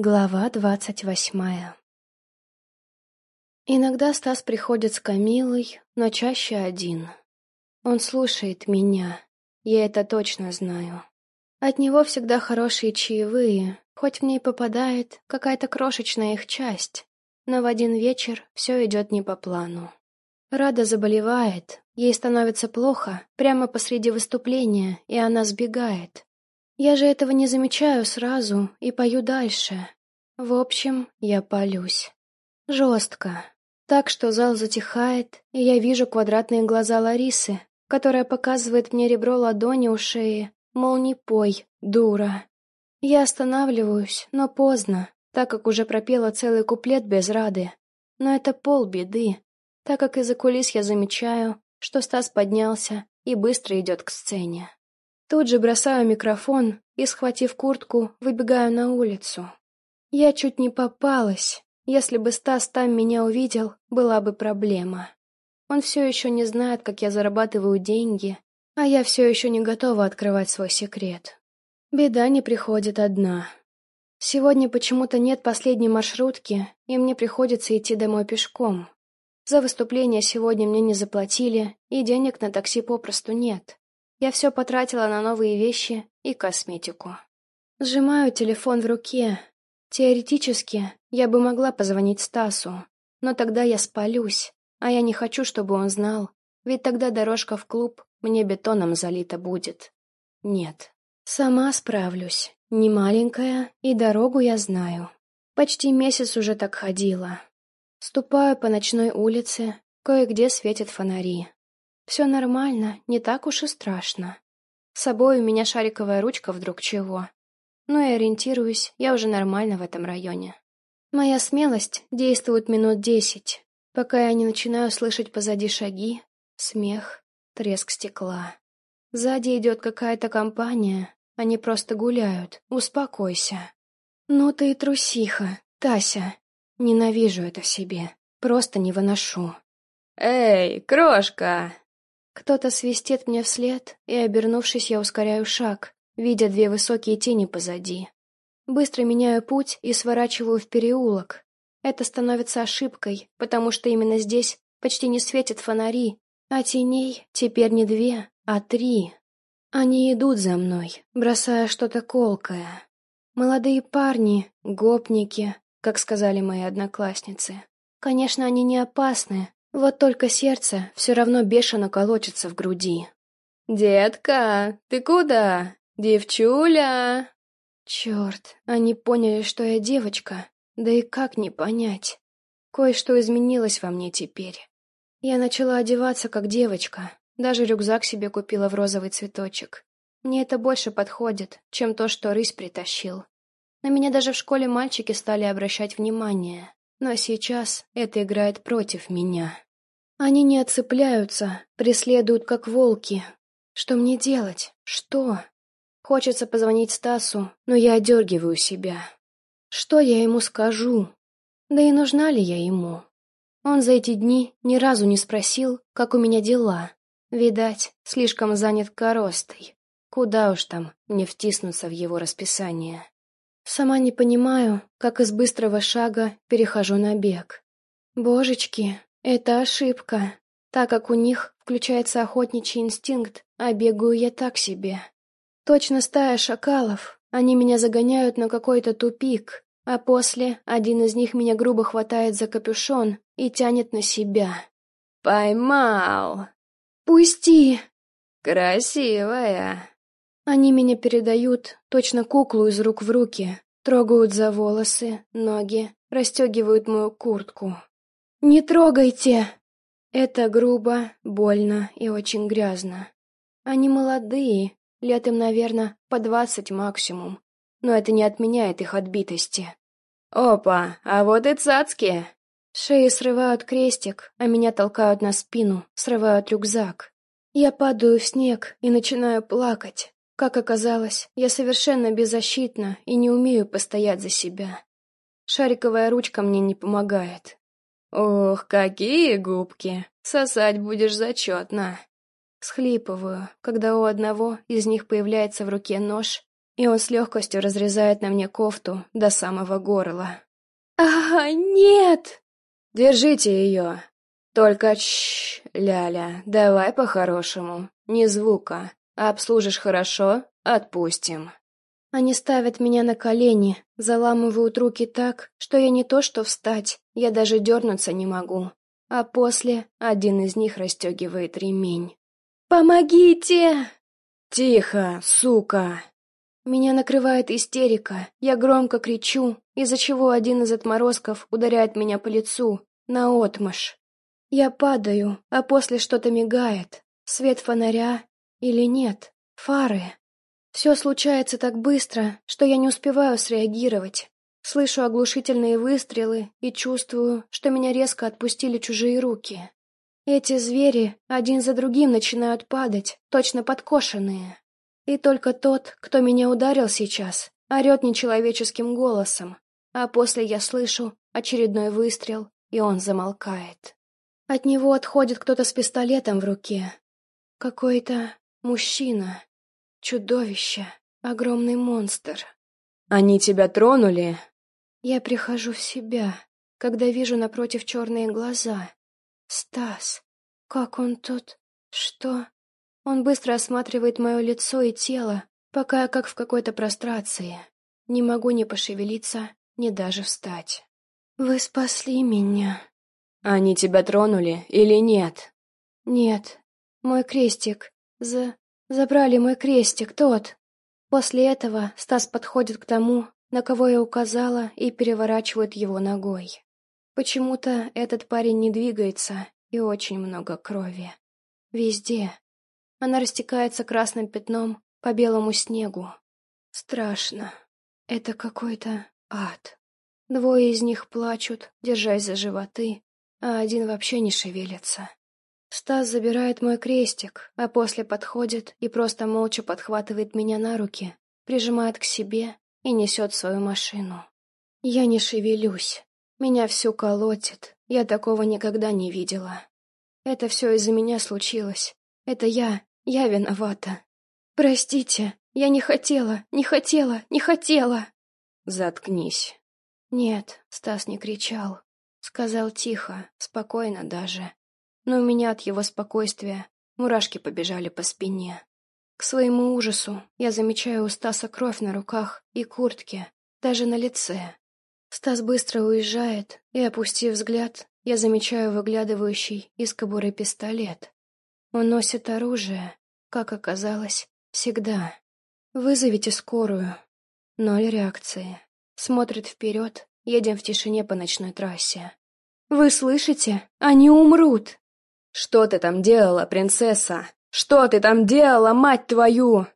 Глава двадцать восьмая Иногда Стас приходит с Камилой, но чаще один. Он слушает меня, я это точно знаю. От него всегда хорошие чаевые, хоть в ней попадает какая-то крошечная их часть, но в один вечер все идет не по плану. Рада заболевает, ей становится плохо прямо посреди выступления, и она сбегает. Я же этого не замечаю сразу и пою дальше. В общем, я палюсь. Жестко. Так что зал затихает, и я вижу квадратные глаза Ларисы, которая показывает мне ребро ладони у шеи, мол, не пой, дура. Я останавливаюсь, но поздно, так как уже пропела целый куплет без рады. Но это полбеды, так как из-за кулис я замечаю, что Стас поднялся и быстро идет к сцене. Тут же бросаю микрофон и, схватив куртку, выбегаю на улицу. Я чуть не попалась. Если бы Стас там меня увидел, была бы проблема. Он все еще не знает, как я зарабатываю деньги, а я все еще не готова открывать свой секрет. Беда не приходит одна. Сегодня почему-то нет последней маршрутки, и мне приходится идти домой пешком. За выступление сегодня мне не заплатили, и денег на такси попросту нет. Я все потратила на новые вещи и косметику. Сжимаю телефон в руке. Теоретически, я бы могла позвонить Стасу, но тогда я спалюсь, а я не хочу, чтобы он знал, ведь тогда дорожка в клуб мне бетоном залита будет. Нет, сама справлюсь, не маленькая, и дорогу я знаю. Почти месяц уже так ходила. Ступаю по ночной улице, кое-где светят фонари. Все нормально, не так уж и страшно. С собой у меня шариковая ручка вдруг чего. Ну и ориентируюсь, я уже нормально в этом районе. Моя смелость действует минут десять, пока я не начинаю слышать позади шаги, смех, треск стекла. Сзади идет какая-то компания, они просто гуляют, успокойся. Ну ты и трусиха, Тася. Ненавижу это себе, просто не выношу. «Эй, крошка!» Кто-то свистит мне вслед, и, обернувшись, я ускоряю шаг, видя две высокие тени позади. Быстро меняю путь и сворачиваю в переулок. Это становится ошибкой, потому что именно здесь почти не светят фонари, а теней теперь не две, а три. Они идут за мной, бросая что-то колкое. Молодые парни, гопники, как сказали мои одноклассницы. Конечно, они не опасны, вот только сердце все равно бешено колотится в груди. «Детка, ты куда? Девчуля!» Черт, они поняли, что я девочка, да и как не понять. Кое-что изменилось во мне теперь. Я начала одеваться как девочка, даже рюкзак себе купила в розовый цветочек. Мне это больше подходит, чем то, что рысь притащил. На меня даже в школе мальчики стали обращать внимание, но сейчас это играет против меня. Они не отцепляются, преследуют как волки. Что мне делать? Что? Хочется позвонить Стасу, но я одергиваю себя. Что я ему скажу? Да и нужна ли я ему? Он за эти дни ни разу не спросил, как у меня дела. Видать, слишком занят коростой. Куда уж там не втиснуться в его расписание. Сама не понимаю, как из быстрого шага перехожу на бег. Божечки, это ошибка, так как у них включается охотничий инстинкт, а бегаю я так себе. Точно стая шакалов, они меня загоняют на какой-то тупик, а после один из них меня грубо хватает за капюшон и тянет на себя. «Поймал!» «Пусти!» «Красивая!» Они меня передают, точно куклу из рук в руки, трогают за волосы, ноги, расстегивают мою куртку. «Не трогайте!» Это грубо, больно и очень грязно. Они молодые, лет им, наверное, по двадцать максимум, но это не отменяет их отбитости. «Опа, а вот и цацки!» Шеи срывают крестик, а меня толкают на спину, срывают рюкзак. Я падаю в снег и начинаю плакать. Как оказалось, я совершенно беззащитна и не умею постоять за себя. Шариковая ручка мне не помогает. «Ох, какие губки! Сосать будешь зачетно!» Схлипываю, когда у одного из них появляется в руке нож, и он с легкостью разрезает на мне кофту до самого горла. «А, нет!» «Держите ее!» «Только чш, Ляля, давай по-хорошему, не звука. Обслужишь хорошо — отпустим». Они ставят меня на колени, заламывают руки так, что я не то что встать, я даже дернуться не могу. А после один из них расстегивает ремень. «Помогите!» «Тихо, сука!» Меня накрывает истерика, я громко кричу, из-за чего один из отморозков ударяет меня по лицу, наотмашь. Я падаю, а после что-то мигает. Свет фонаря или нет, фары. Все случается так быстро, что я не успеваю среагировать. Слышу оглушительные выстрелы и чувствую, что меня резко отпустили чужие руки. Эти звери один за другим начинают падать, точно подкошенные. И только тот, кто меня ударил сейчас, орет нечеловеческим голосом, а после я слышу очередной выстрел, и он замолкает. От него отходит кто-то с пистолетом в руке. Какой-то мужчина. Чудовище. Огромный монстр. «Они тебя тронули?» Я прихожу в себя, когда вижу напротив черные глаза. Стас. Как он тут? Что? Он быстро осматривает мое лицо и тело, пока я как в какой-то прострации. Не могу ни пошевелиться, ни даже встать. «Вы спасли меня», они тебя тронули или нет? Нет. Мой крестик. За... Забрали мой крестик, тот. После этого Стас подходит к тому, на кого я указала, и переворачивает его ногой. Почему-то этот парень не двигается, и очень много крови. Везде. Она растекается красным пятном по белому снегу. Страшно. Это какой-то ад. Двое из них плачут, держась за животы, а один вообще не шевелится. Стас забирает мой крестик, а после подходит и просто молча подхватывает меня на руки, прижимает к себе и несет в свою машину. Я не шевелюсь. Меня всю колотит. Я такого никогда не видела. Это все из-за меня случилось. Это я, я виновата. Простите, я не хотела, не хотела, не хотела. Заткнись. Нет, Стас не кричал. Сказал тихо, спокойно даже. Но у меня от его спокойствия мурашки побежали по спине. К своему ужасу я замечаю у Стаса кровь на руках и куртке, даже на лице. Стас быстро уезжает, и, опустив взгляд, я замечаю выглядывающий из кобуры пистолет. Он носит оружие, как оказалось, всегда. «Вызовите скорую». Ноль реакции. Смотрит вперед, едем в тишине по ночной трассе. «Вы слышите? Они умрут!» «Что ты там делала, принцесса? Что ты там делала, мать твою?»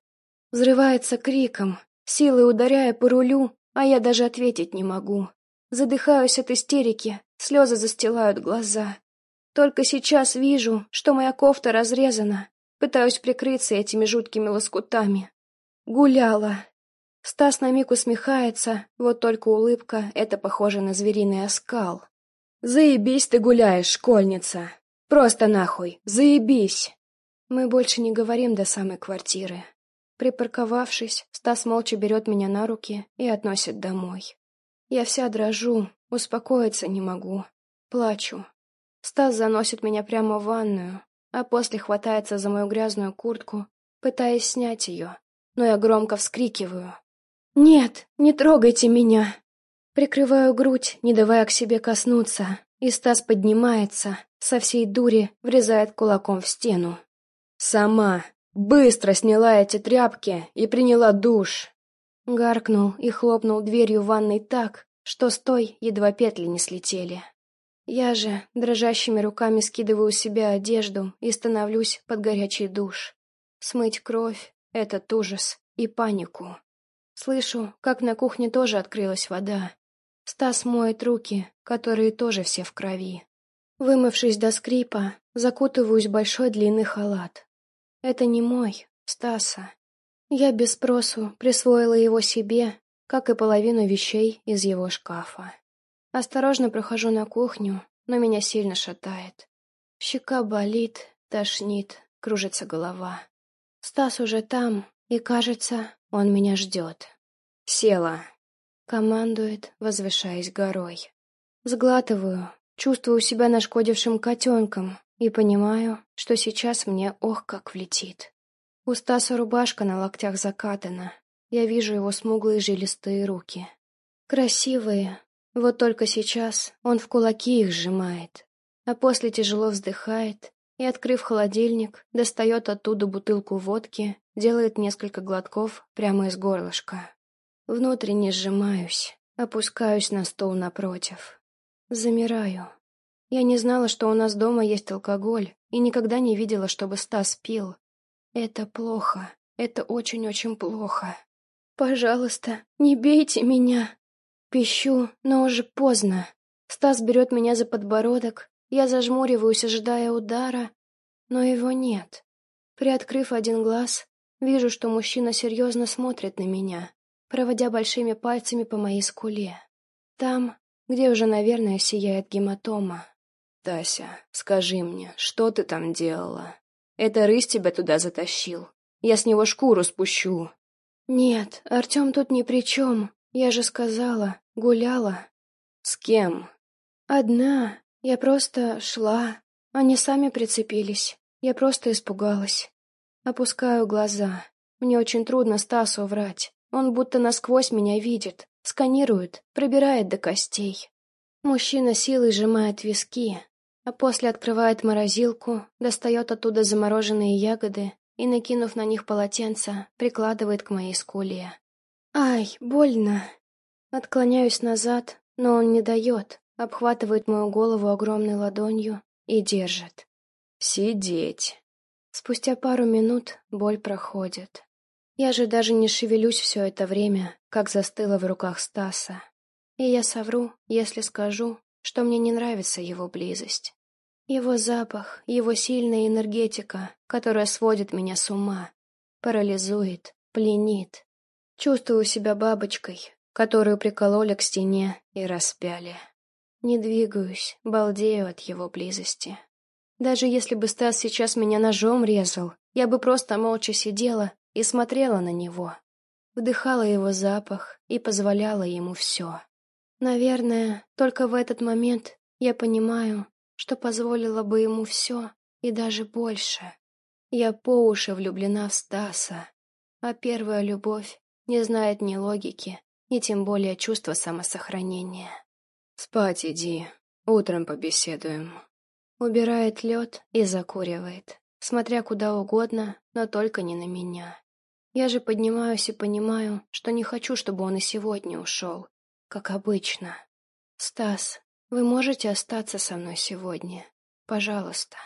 Взрывается криком, силой ударяя по рулю, а я даже ответить не могу. Задыхаюсь от истерики, слезы застилают глаза. Только сейчас вижу, что моя кофта разрезана, пытаюсь прикрыться этими жуткими лоскутами. Гуляла. Стас на миг усмехается, вот только улыбка — это похоже на звериный оскал. Заебись ты гуляешь, школьница. Просто нахуй, заебись. Мы больше не говорим до самой квартиры. Припарковавшись, Стас молча берет меня на руки и относит домой. Я вся дрожу, успокоиться не могу. Плачу. Стас заносит меня прямо в ванную, а после хватается за мою грязную куртку, пытаясь снять ее, но я громко вскрикиваю. «Нет, не трогайте меня!» Прикрываю грудь, не давая к себе коснуться, и Стас поднимается, со всей дури врезает кулаком в стену. «Сама! Быстро сняла эти тряпки и приняла душ!» Гаркнул и хлопнул дверью ванной так, что с той едва петли не слетели. Я же дрожащими руками скидываю с себя одежду и становлюсь под горячий душ. Смыть кровь — этот ужас и панику. Слышу, как на кухне тоже открылась вода, Стас моет руки, которые тоже все в крови. Вымывшись до скрипа, закутываюсь в большой длинный халат. Это не мой, Стаса. Я без спросу присвоила его себе, как и половину вещей из его шкафа. Осторожно прохожу на кухню, но меня сильно шатает. Щека болит, тошнит, кружится голова. Стас уже там, и, кажется, Он меня ждет. Села. Командует, возвышаясь горой. Сглатываю, чувствую себя нашкодившим котенком и понимаю, что сейчас мне ох как влетит. У Стаса рубашка на локтях закатана. Я вижу его смуглые жилистые руки. Красивые. Вот только сейчас он в кулаки их сжимает, а после тяжело вздыхает и, открыв холодильник, достает оттуда бутылку водки, делает несколько глотков прямо из горлышка. Внутренне сжимаюсь, опускаюсь на стол напротив. Замираю. Я не знала, что у нас дома есть алкоголь, и никогда не видела, чтобы Стас пил. Это плохо. Это очень-очень плохо. Пожалуйста, не бейте меня. Пищу, но уже поздно. Стас берет меня за подбородок, я зажмуриваюсь, ожидая удара, но его нет. Приоткрыв один глаз, вижу, что мужчина серьезно смотрит на меня, проводя большими пальцами по моей скуле. Там, где уже, наверное, сияет гематома. «Тася, скажи мне, что ты там делала? Это рысь тебя туда затащил. Я с него шкуру спущу». «Нет, Артем тут ни при чем. Я же сказала, гуляла». «С кем?» «Одна. Я просто шла. Они сами прицепились. Я просто испугалась. Опускаю глаза. Мне очень трудно Стасу врать. Он будто насквозь меня видит, сканирует, пробирает до костей. Мужчина силой сжимает виски, а после открывает морозилку, достает оттуда замороженные ягоды и, накинув на них полотенце, прикладывает к моей скуле. «Ай, больно!» Отклоняюсь назад, но он не дает, обхватывает мою голову огромной ладонью и держит. «Сидеть!» Спустя пару минут боль проходит. Я же даже не шевелюсь все это время, как застыла в руках Стаса. И я совру, если скажу, что мне не нравится его близость. Его запах, его сильная энергетика, которая сводит меня с ума, парализует, пленит. Чувствую себя бабочкой, которую прикололи к стене и распяли. Не двигаюсь, балдею от его близости. Даже если бы Стас сейчас меня ножом резал, я бы просто молча сидела и смотрела на него. Вдыхала его запах и позволяла ему все. Наверное, только в этот момент я понимаю, что позволила бы ему все и даже больше. Я по уши влюблена в Стаса, а первая любовь не знает ни логики, ни тем более чувства самосохранения. «Спать иди, утром побеседуем». Убирает лед и закуривает, смотря куда угодно, но только не на меня. Я же поднимаюсь и понимаю, что не хочу, чтобы он и сегодня ушел, как обычно. «Стас, вы можете остаться со мной сегодня? Пожалуйста».